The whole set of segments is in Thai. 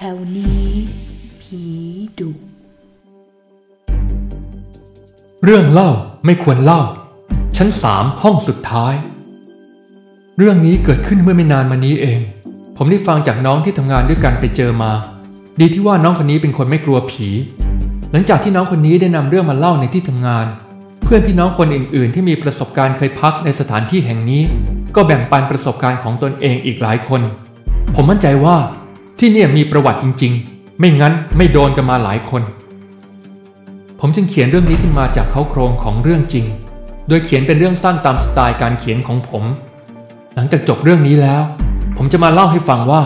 แถวนี้ ผีดุ เรื่องเล่าไม่ควรเล่า ชั้นสามห้องสุดท้าย เรื่องนี้เกิดขึ้นเมื่อไม่นานมานี้เอง ผมได้ฟังจากน้องที่ทำงานด้วยกันไปเจอมา ดีที่ว่าน้องคนนี้เป็นคนไม่กลัวผี หลังจากที่น้องคนนี้ได้นำเรื่องมาเล่าในที่ทำงาน เพื่อนพี่น้องคนอื่น ๆ ที่มีประสบการณ์เคยพักในสถานที่แห่งนี้ ก็แบ่งปันประสบการณ์ของตนเองอีกหลายคน ผมมั่นใจว่า ที่เนี่ยมีประวัติจริง ๆ ไม่งั้นไม่โดนกันมาหลายคน ผมจึงเขียนเรื่องนี้ขึ้นมาจากเขาโครงของเรื่องจริง โดยเขียนเป็นเรื่องสั้นตามสไตล์การเขียนของผม หลังจากจบเรื่องนี้แล้ว ผมจะมาเล่าให้ฟังว่า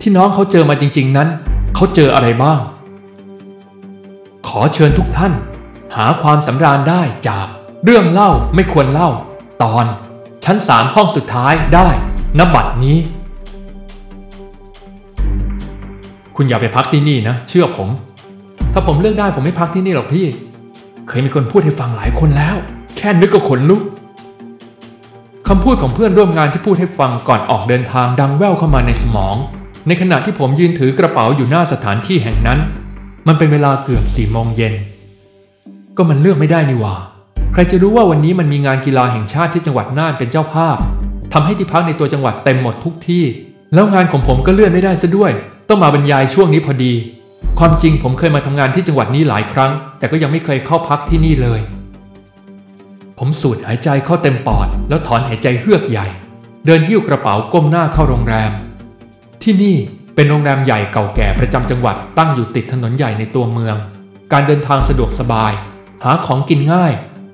ที่น้องเขาเจอมาจริง ๆ นั้น เขาเจออะไรบ้าง ขอเชิญทุกท่าน หาความสำราญได้จากเรื่องเล่าไม่ควรเล่า ตอน ชั้นสามห้องสุดท้ายได้นบัตรนี้ คุณอย่าไปพักที่นี่นะ เชื่อผม ถ้าผมเลือกได้ผมไม่พักที่นี่หรอกพี่ เคยมีคนพูดให้ฟังหลายคนแล้ว แค่นึกก็ขนลุกคำพูดของเพื่อนร่วมงานที่พูดให้ฟังก่อนออกเดินทางดังแว่วเข้ามาในสมอง ในขณะที่ผมยืนถือกระเป๋าอยู่หน้าสถานที่แห่งนั้น มันเป็นเวลาเกือบสี่โมงเย็น ก็มันเลือกไม่ได้นี่ว่า ใครจะรู้ว่าวันนี้มันมีงานกีฬาแห่งชาติที่จังหวัดน่านเป็นเจ้าภาพทำให้ที่พักในตัวจังหวัดเต็มหมดทุกที่ แล้วงานของผมก็เลื่อนไม่ได้ซะด้วย ต้องมาบรรยายช่วงนี้พอดี ความจริงผมเคยมาทำงานที่จังหวัดนี้หลายครั้ง แต่ก็ยังไม่เคยเข้าพักที่นี่เลย ผมสูดหายใจเข้าเต็มปอด แล้วถอนหายใจเฮือกใหญ่ เดินหิ้วกระเป๋าก้มหน้าเข้าโรงแรม ที่นี่เป็นโรงแรมใหญ่เก่าแก่ประจำจังหวัด ตั้งอยู่ติดถนนใหญ่ในตัวเมือง การเดินทางสะดวกสบาย หาของกินง่าย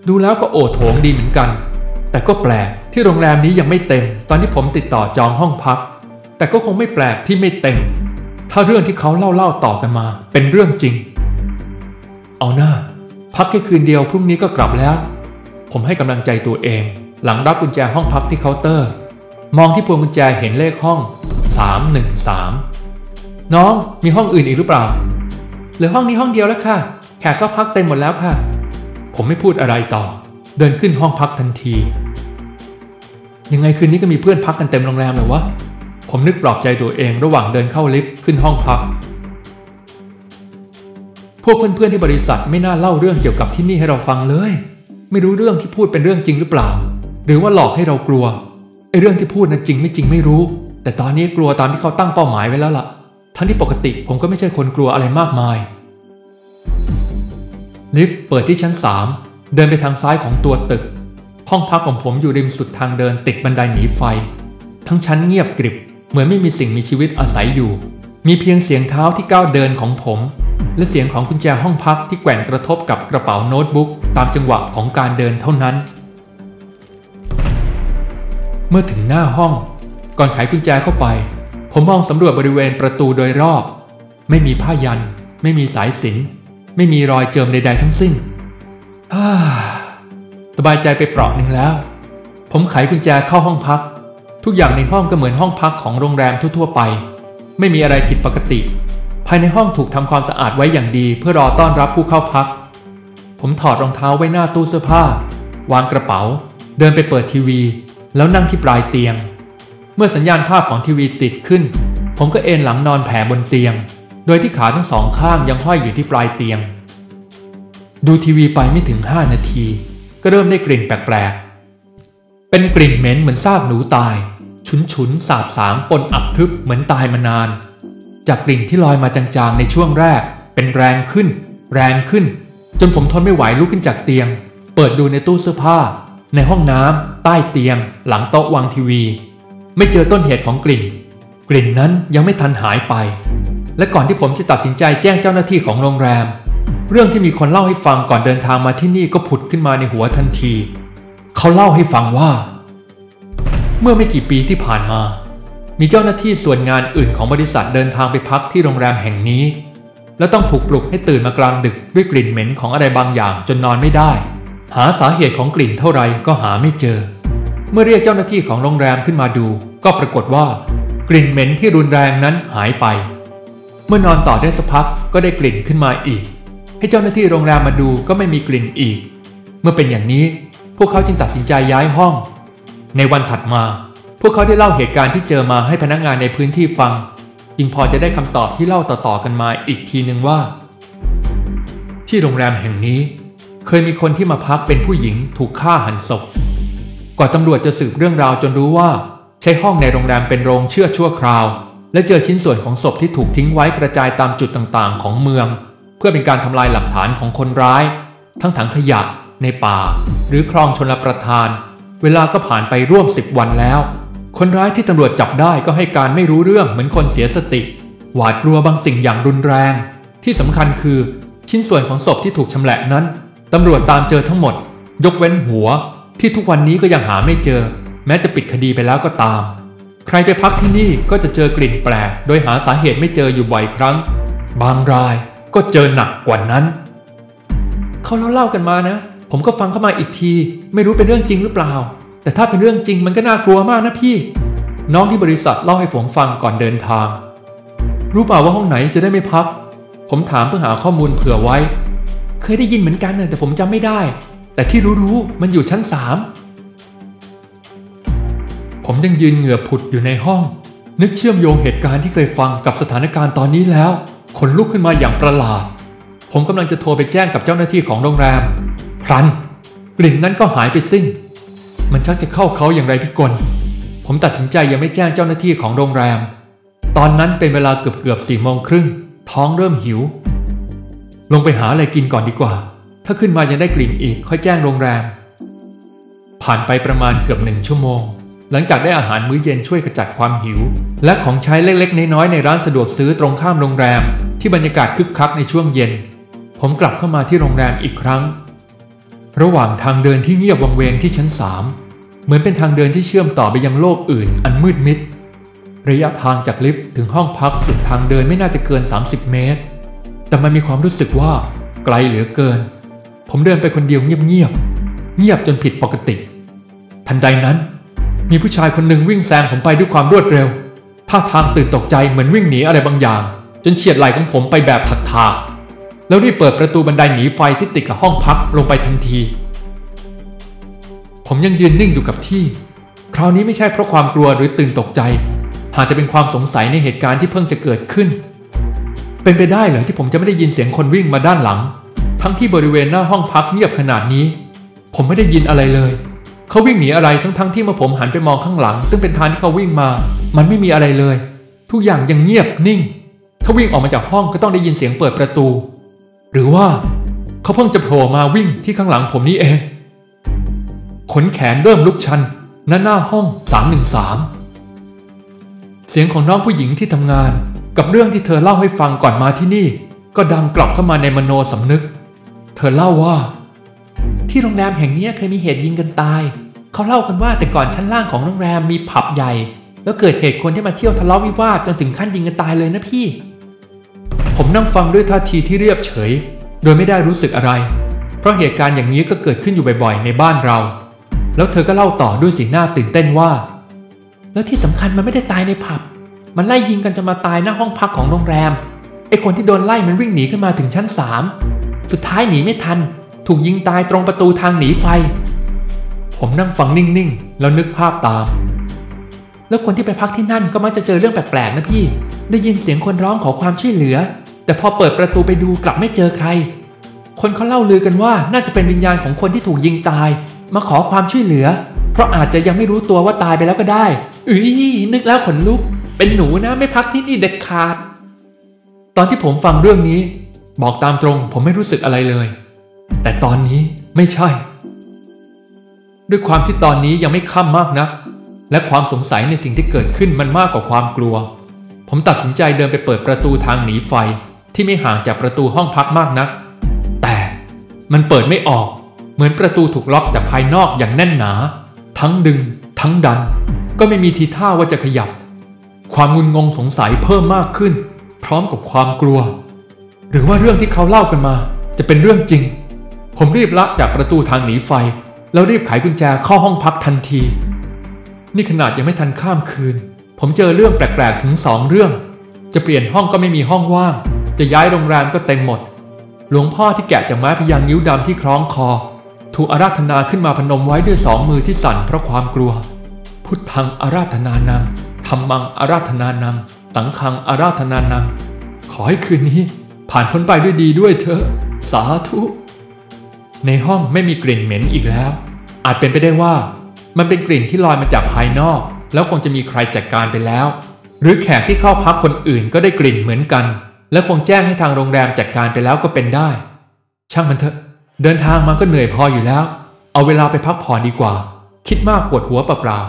ดูแล้วก็โอโถงดีเหมือนกัน แต่ก็แปลกที่โรงแรมนี้ยังไม่เต็ม ตอนที่ผมติดต่อจองห้องพัก แต่ก็คงไม่แปลกที่ไม่เต็ม ถ้าเรื่องที่เขาเล่าเล่าต่อกันมา เป็นเรื่องจริง เอาน่า พักแค่คืนเดียวพรุ่งนี้ก็กลับแล้ว ผมให้กำลังใจตัวเอง หลังรับกุญแจห้องพักที่เคาน์เตอร์ มองที่พวงกุญแจเห็นเลขห้อง 313 น้องมีห้องอื่นอีกหรือเปล่าเหลือห้องนี้ห้องเดียวแล้วค่ะ แขกก็พักเต็มหมดแล้วค่ะ ผมไม่พูดอะไรต่อ เดินขึ้นห้องพักทันที ยังไงคืนนี้ก็มีเพื่อนพักกันเต็มโรงแรมเลยวะ ผมนึกปลอบใจตัวเองระหว่างเดินเข้าลิฟต์ขึ้นห้องพัก พวกเพื่อนๆที่บริษัทไม่น่าเล่าเรื่องเกี่ยวกับที่นี่ให้เราฟังเลย ไม่รู้เรื่องที่พูดเป็นเรื่องจริงหรือเปล่า หรือว่าหลอกให้เรากลัวไอ้เรื่องที่พูดนะจริงไม่จริงไม่รู้ แต่ตอนนี้กลัวตามที่เขาตั้งเป้าหมายไว้แล้วล่ะ ทั้งที่ปกติผมก็ไม่ใช่คนกลัวอะไรมากมาย ลิฟต์เปิดที่ชั้น 3 เดินไปทางซ้ายของตัวตึก ห้องพักของผมอยู่ริมสุดทางเดินติดบันไดหนีไฟ ทั้งชั้นเงียบกริบ เหมือนไม่มีสิ่งมีชีวิตอาศัยอยู่ มีเพียงเสียงเท้าที่ก้าวเดินของผม และเสียงของกุญแจห้องพักที่แกว่งกระทบกับกระเป๋าโน้ตบุ๊กตามจังหวะของการเดินเท่านั้น เมื่อถึงหน้าห้อง ก่อนไขกุญแจเข้าไป ผมมองสำรวจบริเวณประตูโดยรอบ ไม่มีผ้ายัน ไม่มีสายสินไม่มีรอยเจิมใด ๆ ทั้งสิ้นฮ่าสบายใจไปเปราะหนึ่งแล้ว ผมไขกุญแจเข้าห้องพัก ทุกอย่างในห้องก็เหมือนห้องพักของโรงแรมทั่วๆไป ไม่มีอะไรผิดปกติ ภายในห้องถูกทำความสะอาดไว้อย่างดีเพื่อรอต้อนรับผู้เข้าพัก ผมถอดรองเท้าไว้หน้าตู้เสื้อผ้า วางกระเป๋า เดินไปเปิดทีวี แล้วนั่งที่ปลายเตียง เมื่อสัญญาณภาพของทีวีติดขึ้น ผมก็เอนหลังนอนแผ่บนเตียง โดยที่ขาทั้งสองข้างยังห้อยอยู่ที่ปลายเตียง ดูทีวีไปไม่ถึง 5 นาที ก็เริ่มได้กลิ่นแปลกๆเป็นกลิ่นเหม็นเหมือนซากหนูตาย ฉุนฉุนๆสาบสางปนอับทึบเหมือนตายมานาน จากกลิ่นที่ลอยมาจางๆในช่วงแรก เป็นแรงขึ้น แรงขึ้น จนผมทนไม่ไหวลุกขึ้นจากเตียง เปิดดูในตู้เสื้อผ้า ในห้องน้ำใต้เตียง หลังโต๊ะวางทีวี ไม่เจอต้นเหตุของกลิ่น กลิ่นนั้นยังไม่ทันหายไป และก่อนที่ผมจะตัดสินใจแจ้งเจ้าหน้าที่ของโรงแรม เรื่องที่มีคนเล่าให้ฟังก่อนเดินทางมาที่นี่ก็ผุดขึ้นมาในหัวทันที เขาเล่าให้ฟังว่า เมื่อไม่กี่ปีที่ผ่านมา มีเจ้าหน้าที่ส่วนงานอื่นของบริษัทเดินทางไปพักที่โรงแรมแห่งนี้ แล้วต้องถูกปลุกให้ตื่นมากลางดึกด้วยกลิ่นเหม็นของอะไรบางอย่างจนนอนไม่ได้ หาสาเหตุของกลิ่นเท่าไรก็หาไม่เจอ เมื่อเรียกเจ้าหน้าที่ของโรงแรมขึ้นมาดู ก็ปรากฏว่ากลิ่นเหม็นที่รุนแรงนั้นหายไป เมื่อนอนต่อได้สักพักก็ได้กลิ่นขึ้นมาอีก ให้เจ้าหน้าที่โรงแรมมาดูก็ไม่มีกลิ่นอีก เมื่อเป็นอย่างนี้พวกเขาจึงตัดสินใจย้ายห้อง ในวันถัดมา พวกเขาได้เล่าเหตุการณ์ที่เจอมาให้พนักงานในพื้นที่ฟัง จึงพอจะได้คำตอบที่เล่าต่อๆกันมาอีกทีหนึ่งว่า ที่โรงแรมแห่งนี้ เคยมีคนที่มาพักเป็นผู้หญิงถูกฆ่าหันศพ กว่าตำรวจจะสืบเรื่องราวจนรู้ว่า ใช้ห้องในโรงแรมเป็นโรงเชื่อชั่วคราว และเจอชิ้นส่วนของศพที่ถูกทิ้งไว้กระจายตามจุดต่างๆ ของเมือง เพื่อเป็นการทำลายหลักฐานของคนร้าย ทั้งถังขยะในป่า หรือคลองชนประทาน เวลาก็ผ่านไปร่วมสิบวันแล้ว คนร้ายที่ตำรวจจับได้ก็ให้การไม่รู้เรื่องเหมือนคนเสียสติ หวาดกลัวบางสิ่งอย่างรุนแรง ที่สำคัญคือชิ้นส่วนของศพที่ถูกชำแหละนั้นตำรวจตามเจอทั้งหมด ยกเว้นหัว ที่ทุกวันนี้ก็ยังหาไม่เจอ แม้จะปิดคดีไปแล้วก็ตาม ใครไปพักที่นี่ก็จะเจอกลิ่นแปลก โดยหาสาเหตุไม่เจออยู่บ่อยครั้ง บางรายก็เจอหนักกว่านั้น เขาเล่าเล่ากันมานะ ผมก็ฟังเข้ามาอีกที ไม่รู้เป็นเรื่องจริงหรือเปล่า แต่ถ้าเป็นเรื่องจริงมันก็น่ากลัวมากนะพี่ น้องที่บริษัทเล่าให้ผมฟังก่อนเดินทาง รู้เปล่าว่าห้องไหนจะได้ไม่พัก ผมถามเพื่อหาข้อมูลเผื่อไว้ เคยได้ยินเหมือนกันแต่ผมจำไม่ได้ แต่ที่รู้ๆมันอยู่ชั้นสามผมยังยืนเหงื่อผุดอยู่ในห้อง นึกเชื่อมโยงเหตุการณ์ที่เคยฟังกับสถานการณ์ตอนนี้แล้วขนลุกขึ้นมาอย่างประหลาด ผมกำลังจะโทรไปแจ้งกับเจ้าหน้าที่ของโรงแรม พลัน กลิ่นนั้นก็หายไปสิ้น มันชักจะเข้าเขาอย่างไรพิกล ผมตัดสินใจยังไม่แจ้งเจ้าหน้าที่ของโรงแรม ตอนนั้นเป็นเวลาเกือบเกือบสี่โมงครึ่ง ท้องเริ่มหิว ลงไปหาอะไรกินก่อนดีกว่า ถ้าขึ้นมายังได้กลิ่นอีกค่อยแจ้งโรงแรม ผ่านไปประมาณเกือบหนึ่งชั่วโมง หลังจากได้อาหารมื้อเย็นช่วยขจัดความหิว และของใช้เล็กๆ น้อยๆในร้านสะดวกซื้อตรงข้ามโรงแรม ที่บรรยากาศคึกคักในช่วงเย็นผมกลับเข้ามาที่โรงแรมอีกครั้ง ระหว่างทางเดินที่เงียบวังเวงที่ชั้นสามเหมือนเป็นทางเดินที่เชื่อมต่อไปยังโลกอื่นอันมืดมิด ระยะทางจากลิฟต์ถึงห้องพักสุดทางเดินไม่น่าจะเกิน 30 เมตร แต่มันมีความรู้สึกว่าไกลเหลือเกิน ผมเดินไปคนเดียวเงียบเงียบเงียบจนผิดปกติ ทันใดนั้น มีผู้ชายคนหนึ่งวิ่งแซงผมไปด้วยความรวดเร็วท่าทางตื่นตกใจเหมือนวิ่งหนีอะไรบางอย่าง จนเฉียดไหล่ของผมไปแบบถักถาก แล้วรีบเปิดประตูบันไดหนีไฟที่ติดกับห้องพักลงไปทันที ผมยังยืนนิ่งอยู่กับที่ คราวนี้ไม่ใช่เพราะความกลัวหรือตื่นตกใจ หากจะเป็นความสงสัยในเหตุการณ์ที่เพิ่งจะเกิดขึ้น เป็นไปได้เหรอที่ผมจะไม่ได้ยินเสียงคนวิ่งมาด้านหลัง ทั้งที่บริเวณหน้าห้องพักเงียบขนาดนี้ ผมไม่ได้ยินอะไรเลยเขาวิ่งหนีอะไรทั้งๆทที่เมื่อผมหันไปมองข้างหลัง ซึ่งเป็นทางที่เขาวิ่งมา มันไม่มีอะไรเลย ทุกอย่างยังเงียบนิ่ง ถ้าวิ่งออกมาจากห้องก็ต้องได้ยินเสียงเปิดประตู หรือว่าเขาเพิ่งจะโผล่มาวิ่งที่ข้างหลังผมนี่เอง ขนแขนเริ่มลุกชันหน้าหน้าห้อง 313 เสียงของน้องผู้หญิงที่ทำงานกับเรื่องที่เธอเล่าให้ฟังก่อนมาที่นี่ ก็ดังกลับเข้ามาในมโนสำนึก เธอเล่าว่า ที่โรงแรมแห่งนี้เคยมีเหตุยิงกันตาย เขาเล่ากันว่าแต่ก่อนชั้นล่างของโรงแรมมีผับใหญ่ แล้วเกิดเหตุคนที่มาเที่ยวทะเลาะวิวาทจนถึงขั้นยิงกันตายเลยนะพี่ ผมนั่งฟังด้วยท่าทีที่เรียบเฉย โดยไม่ได้รู้สึกอะไร เพราะเหตุการณ์อย่างนี้ก็เกิดขึ้นอยู่บ่อยๆ ในบ้านเรา แล้วเธอก็เล่าต่อด้วยสีหน้าตื่นเต้นว่า แล้วที่สำคัญมันไม่ได้ตายในผับ มันไล่ยิงกันจนมาตายหน้าห้องพักของโรงแรม ไอคนที่โดนไล่มันวิ่งหนีขึ้นมาถึงชั้นสามสุดท้ายหนีไม่ทัน ถูกยิงตายตรงประตูทางหนีไฟ ผมนั่งฟังนิ่งๆ แล้วนึกภาพตาม แล้วคนที่ไปพักที่นั่นก็มักจะเจอเรื่องแปลกๆนะพี่ ได้ยินเสียงคนร้องขอความช่วยเหลือ แต่พอเปิดประตูไปดูกลับไม่เจอใคร คนเขาเล่าลือกันว่าน่าจะเป็นวิญญาณของคนที่ถูกยิงตาย มาขอความช่วยเหลือ เพราะอาจจะยังไม่รู้ตัวว่าตายไปแล้วก็ได้อุ้ยนึกแล้วขนลุก เป็นหนูนะไม่พักที่นี่เด็ดขาด ตอนที่ผมฟังเรื่องนี้ บอกตามตรงผมไม่รู้สึกอะไรเลย แต่ตอนนี้ไม่ใช่ ด้วยความที่ตอนนี้ยังไม่ค่ำมากนัก และความสงสัยในสิ่งที่เกิดขึ้นมันมากกว่าความกลัวผมตัดสินใจเดินไปเปิดประตูทางหนีไฟ ที่ไม่ห่างจากประตูห้องพักมากนัก แต่มันเปิดไม่ออกเหมือนประตูถูกล็อกจากภายนอกอย่างแน่นหนา ทั้งดึง ทั้งดัน ก็ไม่มีทีท่าว่าจะขยับ ความงุนงงสงสัยเพิ่มมากขึ้น พร้อมกับความกลัว หรือว่าเรื่องที่เขาเล่ากันมา จะเป็นเรื่องจริง ผมรีบละจากประตูทางหนีไฟ แล้วรีบไขกุญแจเข้าห้องพักทันที นี่ขนาดยังไม่ทันข้ามคืน ผมเจอเรื่องแปลกๆถึงสองเรื่อง จะเปลี่ยนห้องก็ไม่มีห้องว่าง จะย้ายโรงแรมก็เต็มหมด หลวงพ่อที่แกะจากไม้พยางค์นิ้วดำที่คล้องคอ ถูกอาราธนาขึ้นมาพนมไว้ด้วยสองมือที่สั่นเพราะความกลัว พุทธังอาราธนานังธรรมังอาราธนานังสังคังอาราธนานังขอให้คืนนี้ผ่านพ้นไปด้วยดีด้วยเถอะ สาธุ ในห้องไม่มีกลิ่นเหม็นอีกแล้ว อาจเป็นไปได้ว่า มันเป็นกลิ่นที่ลอยมาจากภายนอก แล้วคงจะมีใครจัดการไปแล้ว หรือแขกที่เข้าพักคนอื่นก็ได้กลิ่นเหมือนกัน และคงแจ้งให้ทางโรงแรมจัดการไปแล้วก็เป็นได้ ช่างมันเถอะ เดินทางมาก็เหนื่อยพออยู่แล้ว เอาเวลาไปพักผ่อนดีกว่า คิดมากปวดหัวเปล่า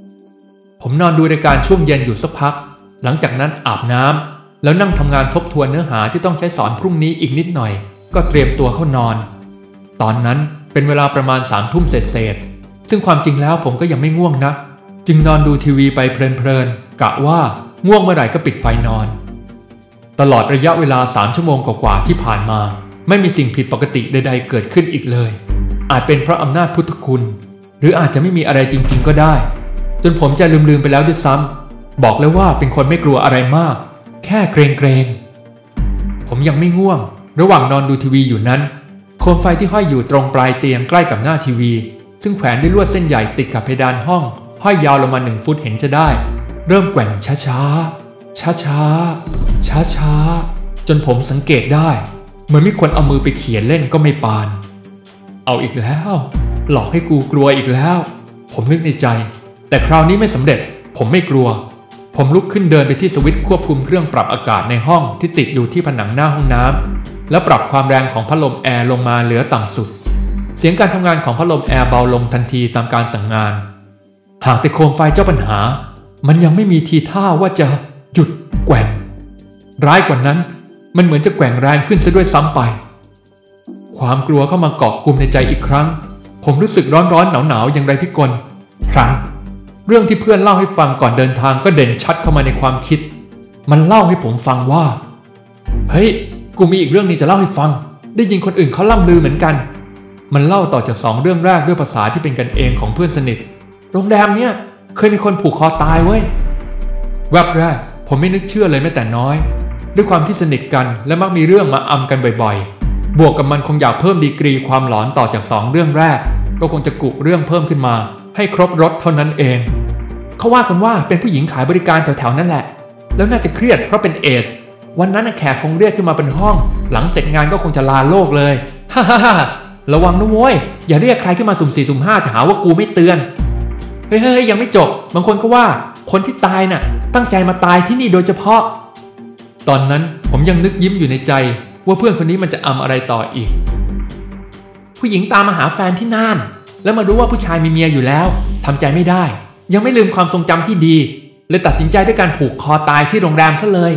ๆผมนอนดูรายการช่วงเย็นอยู่สักพัก หลังจากนั้นอาบน้ำแล้วนั่งทำงานทบทวนเนื้อหาที่ต้องใช้สอนพรุ่งนี้อีกนิดหน่อย ก็เตรียมตัวเข้านอน ตอนนั้นเป็นเวลาประมาณสามทุ่มเศษๆซึ่งความจริงแล้วผมก็ยังไม่ง่วงนะ จึงนอนดูทีวีไปเพลินๆกะว่าง่วงเมื่อไหร่ก็ปิดไฟนอน ตลอดระยะเวลาสามชั่วโมงกว่าๆที่ผ่านมา ไม่มีสิ่งผิดปกติใด ๆ เกิดขึ้นอีกเลย อาจเป็นเพราะอำนาจพุทธคุณ หรืออาจจะไม่มีอะไรจริง ๆ ก็ได้ จนผมจะลืมๆไปแล้วด้วยซ้ำบอกเลยว่าเป็นคนไม่กลัวอะไรมาก แค่เกรงๆผมยังไม่ง่วง ระหว่างนอนดูทีวีอยู่นั้น โคมไฟที่ห้อยอยู่ตรงปลายเตียงใกล้กับหน้าทีวี ซึ่งแขวนด้วยลวดเส้นใหญ่ติดกับเพดานห้อง ห้อยยาวลงมาหนึ่งฟุตเห็นจะได้ เริ่มแกว่งช้าๆ ช้าๆช้าๆจนผมสังเกตได้ เหมือนมีคนเอามือไปเขียนเล่นก็ไม่ปาน เอาอีกแล้ว หลอกให้กูกลัวอีกแล้ว ผมนึกในใจ แต่คราวนี้ไม่สำเร็จ ผมไม่กลัว ผมลุกขึ้นเดินไปที่สวิตช์ควบคุมเครื่องปรับอากาศในห้องที่ติดอยู่ที่ผนังหน้าห้องน้ำแล้วปรับความแรงของพัดลมแอร์ลงมาเหลือต่ำสุด เสียงการทำงานของพัดลมแอร์เบาลงทันทีตามการสั่งงาน หากแต่โคมไฟเจ้าปัญหา มันยังไม่มีทีท่าว่าจะ หยุดแกว่ง ร้ายกว่านั้น มันเหมือนจะแกว่งแรงขึ้นซะด้วยซ้ำไป ความกลัวเข้ามาเกาะกลุ่มในใจอีกครั้ง ผมรู้สึกร้อนร้อนหนาวหนาวอย่างไรพิกลครั้ง เรื่องที่เพื่อนเล่าให้ฟังก่อนเดินทางก็เด่นชัดเข้ามาในความคิด มันเล่าให้ผมฟังว่า เฮ้ย กูมีอีกเรื่องนี้จะเล่าให้ฟัง ได้ยินคนอื่นเขาล่ำลือเหมือนกัน มันเล่าต่อจากสองเรื่องแรกด้วยภาษาที่เป็นกันเองของเพื่อนสนิท โรงแรมเนี้ยเคยมีคนผูกคอตายเว้ยแวบแรก ผมไม่นึกเชื่อเลยแม้แต่น้อย ด้วยความที่สนิทกันและมักมีเรื่องมาอำกันบ่อยๆ บวกกับมันคงอยากเพิ่มดีกรีความหลอนต่อจากสองเรื่องแรก ก็คงจะกุเรื่องเพิ่มขึ้นมา ให้ครบรถเท่านั้นเอง เขาว่ากันว่าเป็นผู้หญิงขายบริการแถวๆนั่นแหละ แล้วน่าจะเครียดเพราะเป็นเอสวันนั้นแขกคงเรียกขึ้นมาเป็นห้อง หลังเสร็จงานก็คงจะลาโลกเลยฮ่าฮ่าฮ่าระวังนะโว้ยอย่าเรียกใครขึ้นมาสุ่มสี่สุ่มห้าจะหาว่ากูไม่เตือนเฮ้ยเฮ้ยยังไม่จบบางคนก็ว่า คนที่ตายน่ะ ตั้งใจมาตายที่นี่โดยเฉพาะ ตอนนั้นผมยังนึกยิ้มอยู่ในใจ ว่าเพื่อนคนนี้มันจะอำอะไรต่ออีก ผู้หญิงตามมาหาแฟนที่น่าน แล้วมารู้ว่าผู้ชายมีเมียอยู่แล้วทำใจไม่ได้ ยังไม่ลืมความทรงจำที่ดีเลยตัดสินใจด้วยการผูกคอตายที่โรงแรมซะเลย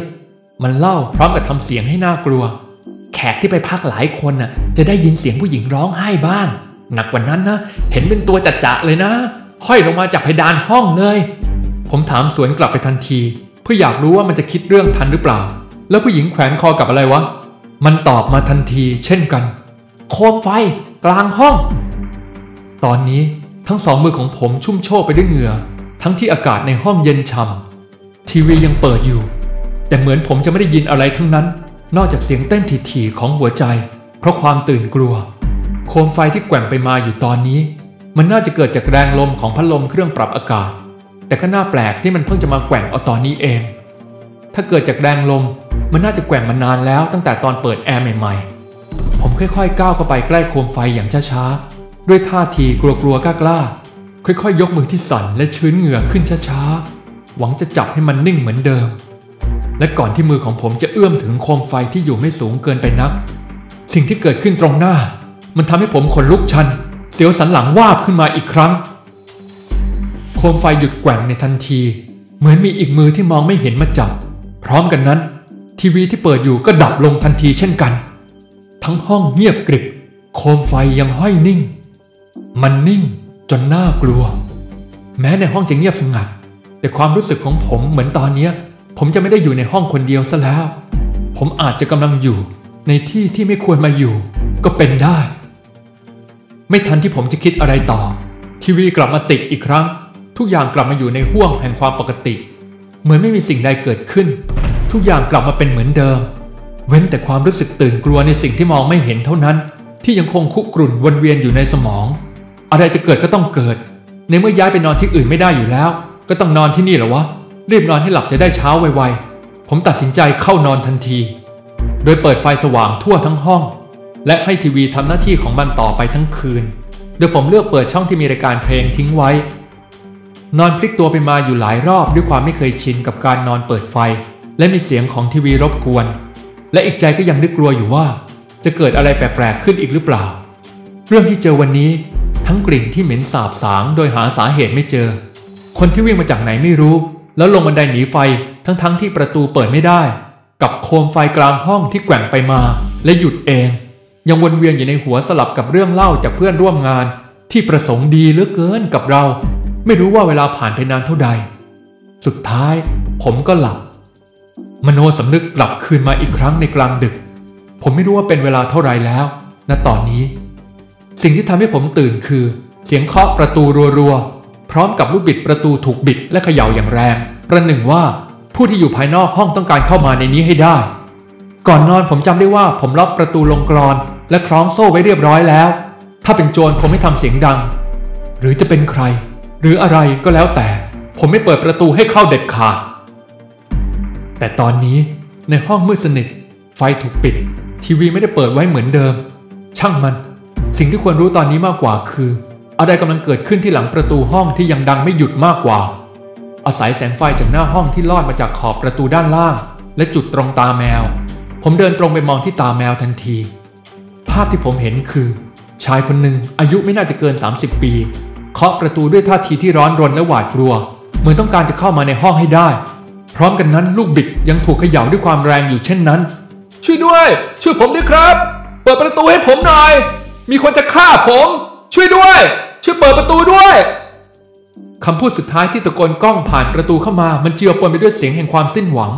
มันเล่าพร้อมกับทำเสียงให้น่ากลัว แขกที่ไปพักหลายคนน่ะ จะได้ยินเสียงผู้หญิงร้องไห้บ้าง หนักกว่านั้นนะ เห็นเป็นตัวจัดๆเลยนะ ห้อยลงมาจากเพดานห้องเลย ผมถามสวนกลับไปทันที เพื่ออยากรู้ว่ามันจะคิดเรื่องทันหรือเปล่า แล้วผู้หญิงแขวนคอกับอะไรวะ มันตอบมาทันทีเช่นกัน โคมไฟกลางห้อง ตอนนี้ทั้งสองมือของผมชุ่มโชกไปด้วยเหงื่อ ทั้งที่อากาศในห้องเย็นฉ่ำทีวียังเปิดอยู่ แต่เหมือนผมจะไม่ได้ยินอะไรทั้งนั้น นอกจากเสียงเต้นถี่ๆของหัวใจ เพราะความตื่นกลัว โคมไฟที่แกว่งไปมาอยู่ตอนนี้ มันน่าจะเกิดจากแรงลมของพัดลมเครื่องปรับอากาศ แต่ก็น่าแปลกที่มันเพิ่งจะมาแกว่งเอาตอนนี้เอง ถ้าเกิดจากแรงลมมันน่าจะแกว่งมานานแล้วตั้งแต่ตอนเปิดแอร์ใหม่ๆ ผมค่อยๆก้าวเข้าไปใกล้โคมไฟอย่างช้าๆ ด้วยท่าทีกลัวๆกล้าๆ ค่อยๆ ยกมือที่สั่นและชื้นเหงื่อขึ้นช้าๆ หวังจะจับให้มันนิ่งเหมือนเดิม และก่อนที่มือของผมจะเอื้อมถึงโคมไฟที่อยู่ไม่สูงเกินไปนัก สิ่งที่เกิดขึ้นตรงหน้า มันทำให้ผมขนลุกชัน เสียวสันหลังวาบขึ้นมาอีกครั้ง โคมไฟหยุดแกว่งในทันที เหมือนมีอีกมือที่มองไม่เห็นมาจับ พร้อมกันนั้น ทีวีที่เปิดอยู่ก็ดับลงทันทีเช่นกัน ทั้งห้องเงียบกริบ โคมไฟยังห้อยนิ่ง มันนิ่งจนน่ากลัว แม้ในห้องจะเงียบสงัด แต่ความรู้สึกของผมเหมือนตอนนี้ผมจะไม่ได้อยู่ในห้องคนเดียวซะแล้ว ผมอาจจะกำลังอยู่ในที่ที่ไม่ควรมาอยู่ ก็เป็นได้ ไม่ทันที่ผมจะคิดอะไรต่อ ทีวีกลับมาติดอีกครั้ง ทุกอย่างกลับมาอยู่ในห่วงแห่งความปกติ เหมือนไม่มีสิ่งใดเกิดขึ้น ทุกอย่างกลับมาเป็นเหมือนเดิม เว้นแต่ความรู้สึกตื่นกลัวในสิ่งที่มองไม่เห็นเท่านั้น ที่ยังคงคุกรุ่นวนเวียนอยู่ในสมอง อะไรจะเกิดก็ต้องเกิด ในเมื่อย้ายไปนอนที่อื่นไม่ได้อยู่แล้ว ก็ต้องนอนที่นี่เหรอวะรีบนอนให้หลับจะได้เช้าไวๆผมตัดสินใจเข้านอนทันที โดยเปิดไฟสว่างทั่วทั้งห้อง และให้ทีวีทำหน้าที่ของมันต่อไปทั้งคืน โดยผมเลือกเปิดช่องที่มีรายการเพลงทิ้งไว้ นอนพลิกตัวไปมาอยู่หลายรอบด้วยความไม่เคยชินกับการนอนเปิดไฟ และมีเสียงของทีวีรบกวน และอีกใจก็ยังนึกกลัวอยู่ว่า จะเกิดอะไรแปลกๆขึ้นอีกหรือเปล่า เรื่องที่เจอวันนี้ ทั้งกลิ่นที่เหม็นสาบสางโดยหาสาเหตุไม่เจอ คนที่วิ่งมาจากไหนไม่รู้ แล้วลงบันไดหนีไฟทั้งๆทที่ประตูเปิดไม่ได้ กับโคมไฟกลางห้องที่แกว่งไปมา และหยุดเอง ยังวนเวียนอยู่ในหัวสลับกับเรื่องเล่าจากเพื่อนร่วมงาน ที่ประสงค์ดีเหลือเกินกับเรา ไม่รู้ว่าเวลาผ่านไปนานเท่าใด สุดท้ายผมก็หลับ มโนสำนึกกลับคืนมาอีกครั้งในกลางดึก ผมไม่รู้ว่าเป็นเวลาเท่าไรแล้ว ณตอนนี้ สิ่งที่ทำให้ผมตื่นคือ เสียงเคาะประตูรัวๆ พร้อมกับลูกบิดประตูถูกบิดและเขย่าอย่างแรง ประหนึ่งว่าผู้ที่อยู่ภายนอกห้องต้องการเข้ามาในนี้ให้ได้ ก่อนนอนผมจำได้ว่าผมล็อกประตูลงกรอน และคล้องโซ่ไว้เรียบร้อยแล้ว ถ้าเป็นโจรคงไม่ทำเสียงดัง หรือจะเป็นใคร หรืออะไรก็แล้วแต่ ผมไม่เปิดประตูให้เข้าเด็ดขาด แต่ตอนนี้ในห้องมืดสนิท ไฟถูกปิด ทีวีไม่ได้เปิดไว้เหมือนเดิม ช่างมัน สิ่งที่ควรรู้ตอนนี้มากกว่าคือ อะไรกำลังเกิดขึ้นที่หลังประตูห้องที่ยังดังไม่หยุดมากกว่า อาศัยแสงไฟจากหน้าห้องที่ลอดมาจากขอบประตูด้านล่าง และจุดตรงตาแมว ผมเดินตรงไปมองที่ตาแมวทันที ภาพที่ผมเห็นคือ ชายคนหนึ่งอายุไม่น่าจะเกิน 30 ปี เคาะประตูด้วยท่าทีที่ร้อนรนและหวาดกลัว เหมือนต้องการจะเข้ามาในห้องให้ได้ พร้อมกันนั้นลูกบิดยังถูกเขย่าด้วยความแรงอยู่เช่นนั้น ช่วยด้วย ช่วยผมด้วยครับ เปิดประตูให้ผมหน่อย มีคนจะฆ่าผม ช่วยด้วย ช่วยเปิดประตูด้วยคำพูดสุดท้ายที่ตะโกนกล้องผ่านประตูเข้ามา มันเจือปนไปด้วยเสียงแห่งความสิ้นหวัง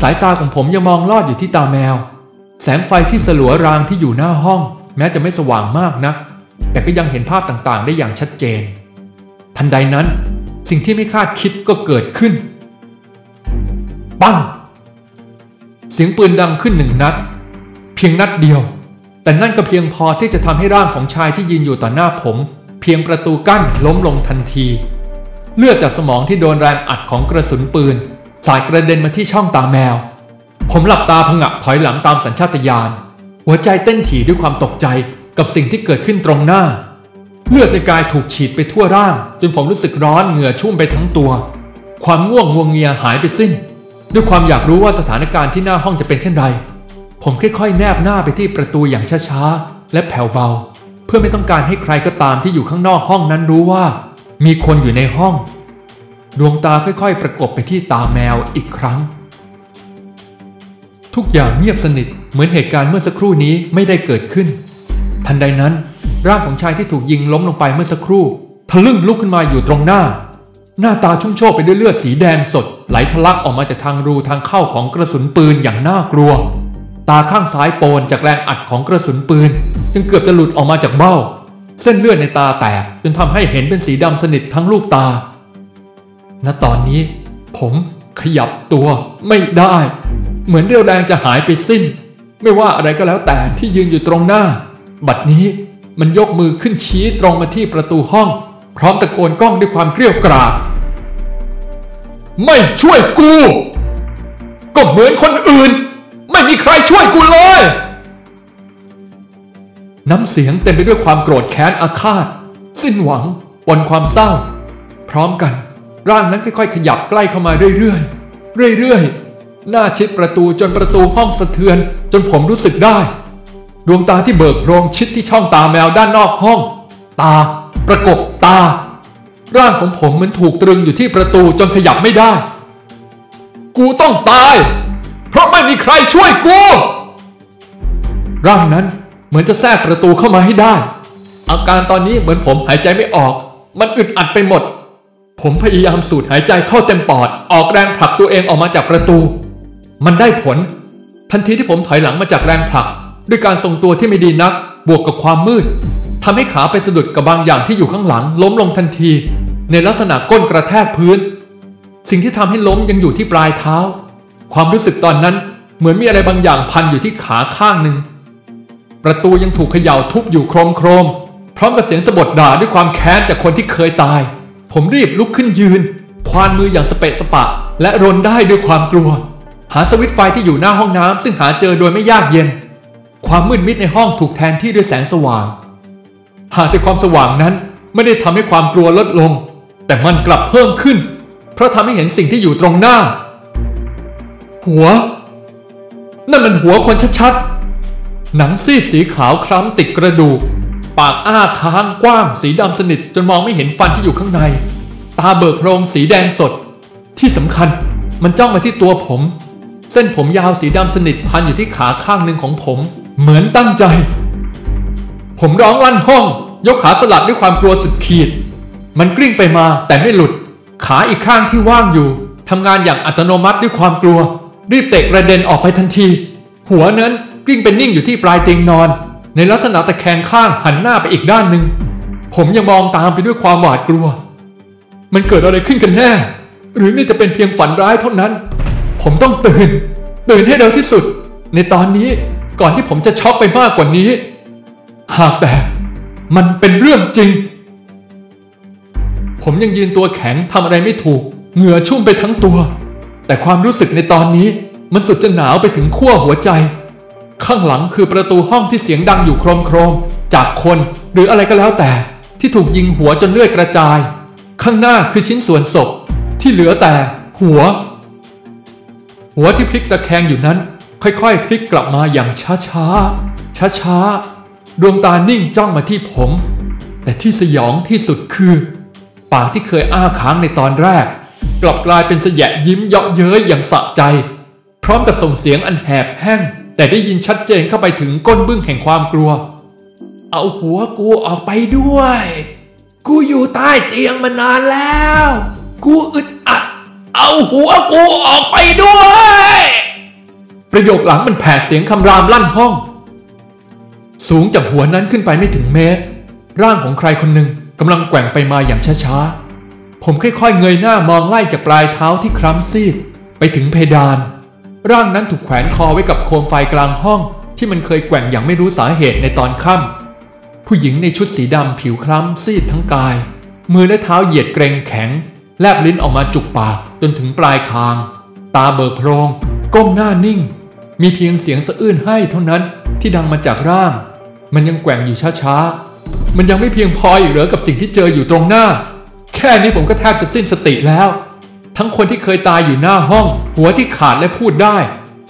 สายตาของผมยังมองลอดอยู่ที่ตาแมว แสงไฟที่สลัวรางที่อยู่หน้าห้อง แม้จะไม่สว่างมากนัก แต่ก็ยังเห็นภาพต่างๆ ได้อย่างชัดเจน ทันใดนั้นสิ่งที่ไม่คาดคิดก็เกิดขึ้น ปัง เสียงปืนดังขึ้นหนึ่งนัด เพียงนัดเดียว แต่นั่นก็เพียงพอที่จะทำให้ร่างของชายที่ยืนอยู่ต่อหน้าผม เพียงประตูกั้นล้มลงทันที เลือดจากสมองที่โดนแรงอัดของกระสุนปืน สายกระเด็นมาที่ช่องตาแมว ผมหลับตาผงะถอยหลังตามสัญชาตญาณหัวใจเต้นถี่ด้วยความตกใจ กับสิ่งที่เกิดขึ้นตรงหน้า เลือดในกายถูกฉีดไปทั่วร่าง จนผมรู้สึกร้อนเหงื่อชุ่มไปทั้งตัว ความง่วงงวงเงียหายไปสิ้น ด้วยความอยากรู้ว่าสถานการณ์ที่หน้าห้องจะเป็นเช่นไร ผมค่อยๆ แนบหน้าไปที่ประตูอย่างช้าๆและแผ่วเบา เพื่อไม่ต้องการให้ใครก็ตามที่อยู่ข้างนอกห้องนั้นรู้ว่า มีคนอยู่ในห้อง ดวงตาค่อย ๆ ประกบไปที่ตาแมวอีกครั้งทุกอย่างเงียบสนิทเหมือนเหตุการณ์เมื่อสักครู่นี้ไม่ได้เกิดขึ้น ทันใดนั้น ร่างของชายที่ถูกยิงล้มลงไปเมื่อสักครู่ทะลึ่งลุกขึ้นมาอยู่ตรงหน้า หน้าตาชุ่มโชกไปด้วยเลือดสีแดงสด ไหลทะลักออกมาจากทางรูทางเข้าของกระสุนปืนอย่างน่ากลัว ตาข้างซ้ายโปนจากแรงอัดของกระสุนปืน จึงเกือบจะหลุดออกมาจากเบ้า เส้นเลือดในตาแตกจนทำให้เห็นเป็นสีดำสนิททั้งลูกตา ณตอนนี้ ผมขยับตัวไม่ได้ เหมือนเรี่ยวแรงจะหายไปสิ้น ไม่ว่าอะไรก็แล้วแต่ที่ยืนอยู่ตรงหน้า บัดนี้มันยกมือขึ้นชี้ตรงมาที่ประตูห้อง พร้อมตะโกนกล้องด้วยความเกรียวกราด ไม่ช่วยกู ก็เหมือนคนอื่น ไม่มีใครช่วยกูเลย น้ำเสียงเต็มไปด้วยความโกรธแค้นอาฆาต สิ้นหวังปนความเศร้า พร้อมกัน ร่างนั้นค่อยๆ ขยับใกล้เข้ามาเรื่อยๆเรื่อยๆหน้าชิดประตูจนประตูห้องสะเทือน จนผมรู้สึกได้ ดวงตาที่เบิกโพรงชิดที่ช่องตาแมวด้านนอกห้อง ตา ประกบตา ร่างของผมเหมือนถูกตรึงอยู่ที่ประตูจนขยับไม่ได้ กูต้องตาย เพราะไม่มีใครช่วยกู ร่างนั้นเหมือนจะแทรกประตูเข้ามาให้ได้ อาการตอนนี้เหมือนผมหายใจไม่ออก มันอึดอัดไปหมด ผมพยายามสูดหายใจเข้าเต็มปอด ออกแรงผลักตัวเองออกมาจากประตู มันได้ผล ทันทีที่ผมถอยหลังมาจากแรงผลัก ด้วยการทรงตัวที่ไม่ดีนัก บวกกับความมืดทำให้ขาไปสะดุดกับบางอย่างที่อยู่ข้างหลัง ล้มลงทันที ในลักษณะก้นกระแทกพื้น สิ่งที่ทำให้ล้มยังอยู่ที่ปลายเท้า ความรู้สึกตอนนั้นเหมือนมีอะไรบางอย่างพันอยู่ที่ขาข้างหนึ่ง ประตูยังถูกเขย่าทุบอยู่โครมโครมพร้อมกับเสียงสะบดด่าด้วยความแค้นจากคนที่เคยตาย ผมรีบลุกขึ้นยืน ควานมืออย่างสเปะสปะ และรนได้ด้วยความกลัว หาสวิตช์ไฟที่อยู่หน้าห้องน้ำซึ่งหาเจอโดยไม่ยากเย็น ความมืดมิดในห้องถูกแทนที่ด้วยแสงสว่าง หากแต่ความสว่างนั้นไม่ได้ทำให้ความกลัวลดลง แต่มันกลับเพิ่มขึ้น เพราะทำให้เห็นสิ่งที่อยู่ตรงหน้า หัว นั่นมันหัวคนชัดๆ หนังซีดสีขาวคล้ำติดกระดูก ปากอ้าค้างกว้างสีดำสนิทจนมองไม่เห็นฟันที่อยู่ข้างใน ตาเบิกโพรงสีแดงสด ที่สำคัญมันจ้องมาที่ตัวผม เส้นผมยาวสีดำสนิทพันอยู่ที่ขาข้างหนึ่งของผม เหมือนตั้งใจ ผมร้องลั่นห้อง ยกขาสลัดด้วยความกลัวสุดขีด มันกลิ้งไปมาแต่ไม่หลุด ขาอีกข้างที่ว่างอยู่ทำงานอย่างอัตโนมัติด้วยความกลัว รีบเตะกระเด็นออกไปทันที หัวนั้นกลิ้งเป็นนิ่งอยู่ที่ปลายเตียงนอน ในลักษณะตะแคงข้างหันหน้าไปอีกด้านหนึ่ง ผมยังมองตามไปด้วยความหวาดกลัว มันเกิดอะไรขึ้นกันแน่ หรือนี่จะเป็นเพียงฝันร้ายเท่านั้น ผมต้องตื่น ตื่นให้เร็วที่สุด ในตอนนี้ ก่อนที่ผมจะช็อกไปมากกว่านี้ หากแต่มันเป็นเรื่องจริง ผมยังยืนตัวแข็งทำอะไรไม่ถูก เหงื่อชุ่มไปทั้งตัว แต่ความรู้สึกในตอนนี้มันสุดจะหนาวไปถึงขั้วหัวใจ ข้างหลังคือประตูห้องที่เสียงดังอยู่โครมโครมจากคนหรืออะไรก็แล้วแต่ ที่ถูกยิงหัวจนเลือดกระจาย ข้างหน้าคือชิ้นส่วนศพ ที่เหลือแต่หัว หัวที่พลิกตะแคงอยู่นั้น ค่อยๆพลิกกลับมาอย่างช้าๆ ช้าๆ ดวงตานิ่งจ้องมาที่ผม แต่ที่สยองที่สุดคือ ปากที่เคยอ้าค้างในตอนแรก กลับกลายเป็นเสยะยิ้มเยาะเย้ยอย่างสะใจ พร้อมกับส่งเสียงอันแหบแห้ง แต่ได้ยินชัดเจนเข้าไปถึงก้นบึ้งแห่งความกลัว เอาหัวกูออกไปด้วย กูอยู่ใต้เตียงมานานแล้ว กูอึดอัด เอาหัวกูออกไปด้วย ประโยคหลังมันแผดเสียงคำรามลั่นห้อง สูงจากหัวนั้นขึ้นไปไม่ถึงเมตร ร่างของใครคนหนึ่งกำลังแกว่งไปมาอย่างช้าๆ ผมค่อยๆเงยหน้ามองไล่จากปลายเท้าที่คล้ำซีดไปถึงเพดาน ร่างนั้นถูกแขวนคอไว้กับโคมไฟกลางห้อง ที่มันเคยแกว่งอย่างไม่รู้สาเหตุในตอนค่ำผู้หญิงในชุดสีดำผิวคล้ำซีดทั้งกาย มือและเท้าเหยียดเกรงแข็ง แลบลิ้นออกมาจุกปากจนถึงปลายคาง ตาเบิกโพรงก้มหน้านิ่ง มีเพียงเสียงสะอื้นให้เท่านั้นที่ดังมาจากร่าง มันยังแกว่งอยู่ช้าๆ มันยังไม่เพียงพออีกเหรอกับสิ่งที่เจออยู่ตรงหน้า แค่นี้ผมก็แทบจะสิ้นสติแล้ว ทั้งคนที่เคยตายอยู่หน้าห้อง หัวที่ขาดและพูดได้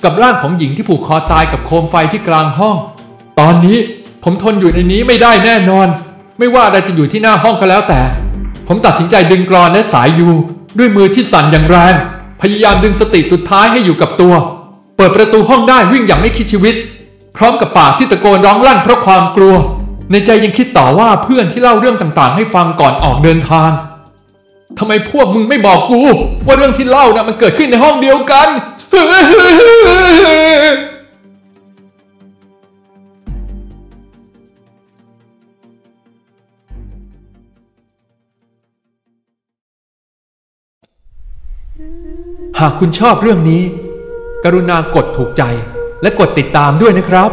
กับร่างของหญิงที่ผูกคอตายกับโคมไฟที่กลางห้อง ตอนนี้ผมทนอยู่ในนี้ไม่ได้แน่นอน ไม่ว่าอะไรจะอยู่ที่หน้าห้องก็แล้วแต่ ผมตัดสินใจดึงกรอนและสายยูด้วยมือที่สั่นอย่างแรงพยายามดึงสติสุดท้ายให้อยู่กับตัว ปิดประตูห้องได้วิ่งอย่างไม่คิดชีวิต พร้อมกับปากที่ตะโกนร้องลั่นเพราะความกลัว ในใจยังคิดต่อว่าเพื่อนที่เล่าเรื่องต่างๆ ให้ฟังก่อนออกเดินทางทำไมพวกมึงไม่บอกกู ว่าเรื่องที่เล่านะ่ะมันเกิดขึ้นในห้องเดียวกัน หากคุณชอบเรื่องนี้ กรุณากดถูกใจและกดติดตามด้วยนะครับ